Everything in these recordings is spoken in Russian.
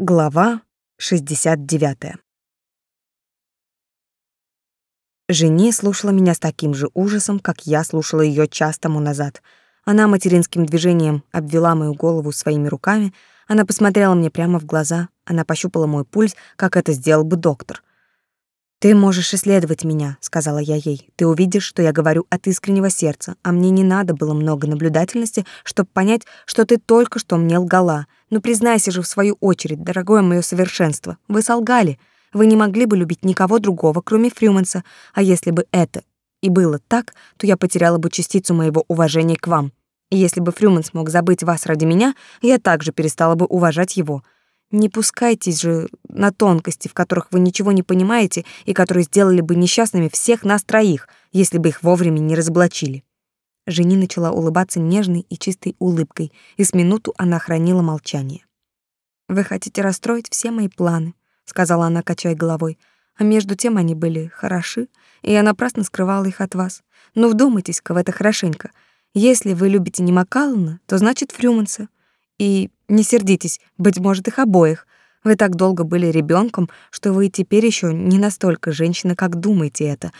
Глава 69. Жени слушала меня с таким же ужасом, как я слушала ее час тому назад. Она материнским движением обвела мою голову своими руками, она посмотрела мне прямо в глаза, она пощупала мой пульс, как это сделал бы доктор. «Ты можешь исследовать меня», — сказала я ей. «Ты увидишь, что я говорю от искреннего сердца, а мне не надо было много наблюдательности, чтобы понять, что ты только что мне лгала. Ну признайся же в свою очередь, дорогое мое совершенство, вы солгали. Вы не могли бы любить никого другого, кроме Фрюманса, а если бы это и было так, то я потеряла бы частицу моего уважения к вам. И если бы Фрюманс мог забыть вас ради меня, я также перестала бы уважать его». Не пускайтесь же на тонкости, в которых вы ничего не понимаете и которые сделали бы несчастными всех нас троих, если бы их вовремя не разоблачили. Жени начала улыбаться нежной и чистой улыбкой, и с минуту она хранила молчание. «Вы хотите расстроить все мои планы», — сказала она, качая головой. «А между тем они были хороши, и я напрасно скрывала их от вас. Но ну, вдумайтесь-ка в это хорошенько. Если вы любите не Макаллана, то значит Фрюманса. И не сердитесь, быть может, их обоих. Вы так долго были ребенком, что вы теперь еще не настолько женщина, как думаете это.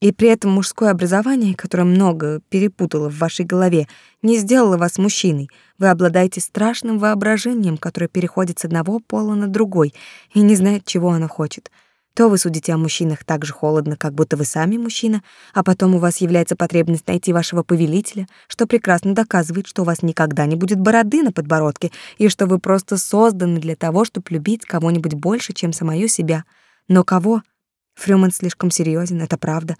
И при этом мужское образование, которое много перепутало в вашей голове, не сделало вас мужчиной. Вы обладаете страшным воображением, которое переходит с одного пола на другой и не знает, чего оно хочет — то вы судите о мужчинах так же холодно, как будто вы сами мужчина, а потом у вас является потребность найти вашего повелителя, что прекрасно доказывает, что у вас никогда не будет бороды на подбородке и что вы просто созданы для того, чтобы любить кого-нибудь больше, чем самую себя. Но кого? Фрюман слишком серьезен, это правда.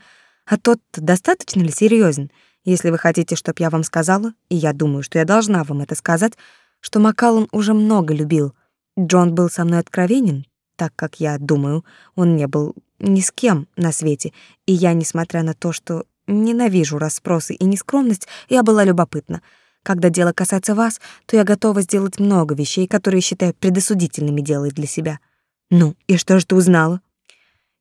А тот достаточно ли серьезен? Если вы хотите, чтобы я вам сказала, и я думаю, что я должна вам это сказать, что Макаллан уже много любил. Джон был со мной откровенен, так как я думаю, он не был ни с кем на свете, и я, несмотря на то, что ненавижу расспросы и нескромность, я была любопытна. Когда дело касается вас, то я готова сделать много вещей, которые считаю предосудительными делать для себя. Ну, и что же ты узнала?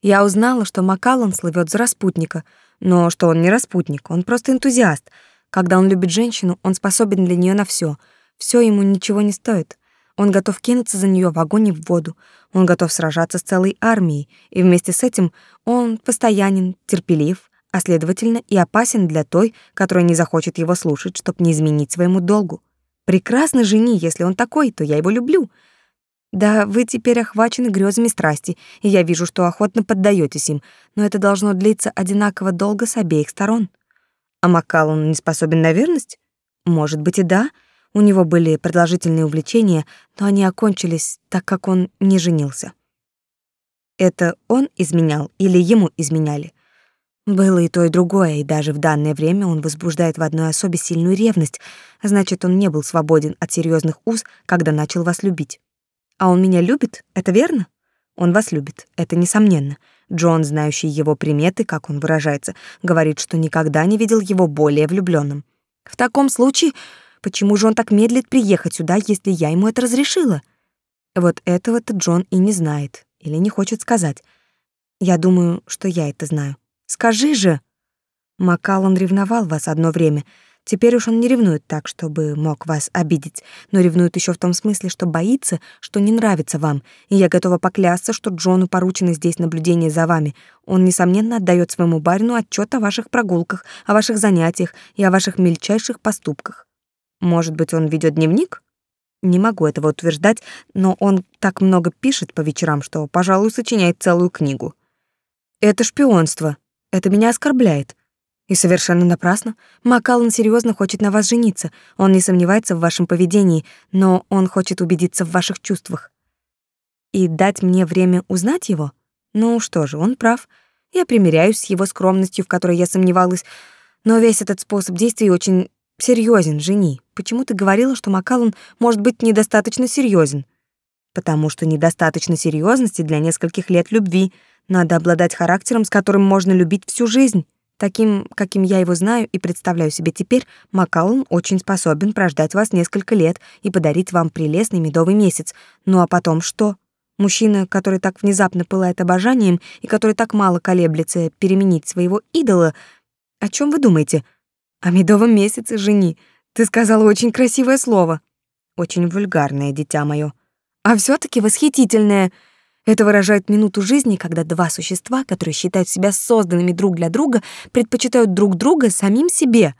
Я узнала, что Макаллан слывет за распутника, но что он не распутник, он просто энтузиаст. Когда он любит женщину, он способен для нее на все. Все ему ничего не стоит. Он готов кинуться за нее в огонь и в воду. Он готов сражаться с целой армией, и вместе с этим он постоянен, терпелив, а следовательно и опасен для той, которая не захочет его слушать, чтобы не изменить своему долгу. Прекрасно жени, если он такой, то я его люблю. Да, вы теперь охвачены грезами страсти, и я вижу, что охотно поддаетесь им, но это должно длиться одинаково долго с обеих сторон. А Маккаллан не способен на верность? Может быть и да, — у него были продолжительные увлечения, но они окончились, так как он не женился. Это он изменял или ему изменяли? Было и то, и другое, и даже в данное время он возбуждает в одной особе сильную ревность, значит, он не был свободен от серьезных уз, когда начал вас любить. А он меня любит, это верно? Он вас любит, это несомненно. Джон, знающий его приметы, как он выражается, говорит, что никогда не видел его более влюбленным. В таком случае Почему же он так медлит приехать сюда, если я ему это разрешила? Вот этого-то Джон и не знает или не хочет сказать. Я думаю, что я это знаю. Скажи же. Макаллан ревновал вас одно время. Теперь уж он не ревнует так, чтобы мог вас обидеть, но ревнует еще в том смысле, что боится, что не нравится вам. И я готова поклясться, что Джону поручено здесь наблюдение за вами. Он несомненно отдает своему барину отчет о ваших прогулках, о ваших занятиях и о ваших мельчайших поступках. Может быть, он ведет дневник? Не могу этого утверждать, но он так много пишет по вечерам, что, пожалуй, сочиняет целую книгу. Это шпионство. Это меня оскорбляет. И совершенно напрасно. Макаллан серьезно хочет на вас жениться. Он не сомневается в вашем поведении, но он хочет убедиться в ваших чувствах. И дать мне время узнать его? Ну что же, он прав. Я примиряюсь с его скромностью, в которой я сомневалась, но весь этот способ действий очень серьезен, жени. Почему ты говорила, что Макаллан может быть недостаточно серьезен? Потому что недостаточно серьезности для нескольких лет любви. Надо обладать характером, с которым можно любить всю жизнь. Таким, каким я его знаю и представляю себе теперь, Макаллан очень способен прождать вас несколько лет и подарить вам прелестный медовый месяц. Ну а потом что? Мужчина, который так внезапно пылает обожанием и который так мало колеблется переменить своего идола, о чем вы думаете? — о медовом месяце, жени. Ты сказала очень красивое слово. Очень вульгарное, дитя мое. а все таки восхитительное. Это выражает минуту жизни, когда два существа, которые считают себя созданными друг для друга, предпочитают друг друга самим себе.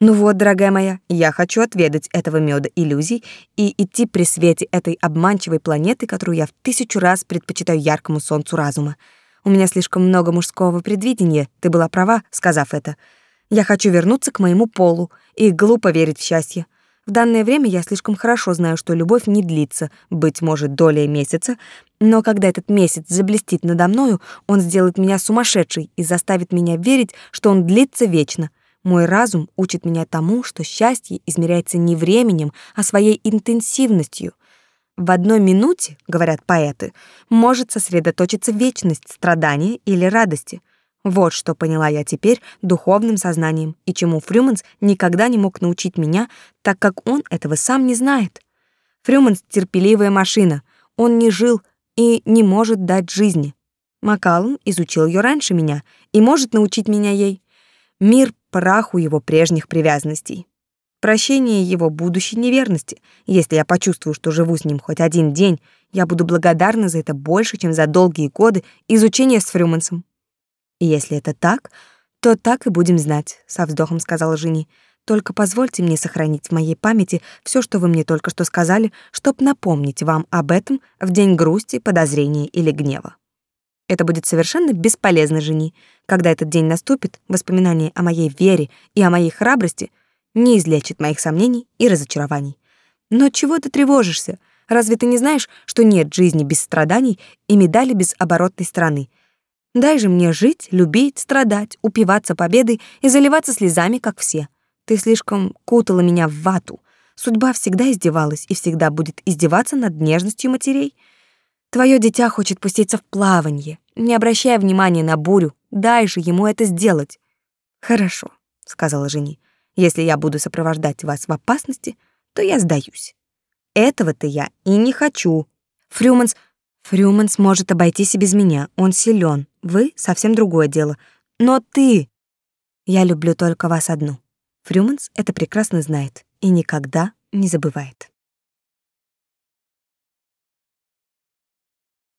Ну вот, дорогая моя, я хочу отведать этого меда иллюзий и идти при свете этой обманчивой планеты, которую я в тысячу раз предпочитаю яркому солнцу разума. У меня слишком много мужского предвидения, ты была права, сказав это. Я хочу вернуться к моему полу, и глупо верить в счастье. В данное время я слишком хорошо знаю, что любовь не длится, быть может, долей месяца, но когда этот месяц заблестит надо мною, он сделает меня сумасшедшей и заставит меня верить, что он длится вечно. Мой разум учит меня тому, что счастье измеряется не временем, а своей интенсивностью. В одной минуте, говорят поэты, может сосредоточиться вечность страдания или радости — вот что поняла я теперь духовным сознанием, и чему Фрюманс никогда не мог научить меня, так как он этого сам не знает. Фрюманс — терпеливая машина, он не жил и не может дать жизни. Макаллан изучил ее раньше меня и может научить меня ей. Мир — праху его прежних привязанностей. Прощение его будущей неверности. Если я почувствую, что живу с ним хоть один день, я буду благодарна за это больше, чем за долгие годы изучения с Фрюмансом. Если это так, то так и будем знать, со вздохом сказала Жени. Только позвольте мне сохранить в моей памяти все, что вы мне только что сказали, чтоб напомнить вам об этом в день грусти, подозрения или гнева. Это будет совершенно бесполезно, Жени. Когда этот день наступит, воспоминание о моей вере и о моей храбрости не излечит моих сомнений и разочарований. Но чего ты тревожишься? Разве ты не знаешь, что нет жизни без страданий и медали без оборотной стороны — Дай же мне жить, любить, страдать, упиваться победой и заливаться слезами, как все. Ты слишком кутала меня в вату. Судьба всегда издевалась и всегда будет издеваться над нежностью матерей. Твое дитя хочет пуститься в плаванье. Не обращая внимания на бурю, дай же ему это сделать. Хорошо, сказала Жени. Если я буду сопровождать вас в опасности, то я сдаюсь. Этого-то я и не хочу. Фрюманс Фрюманс может обойтись и без меня. Он силен. Вы — совсем другое дело. Но ты... Я люблю только вас одну. Фрюманс это прекрасно знает и никогда не забывает.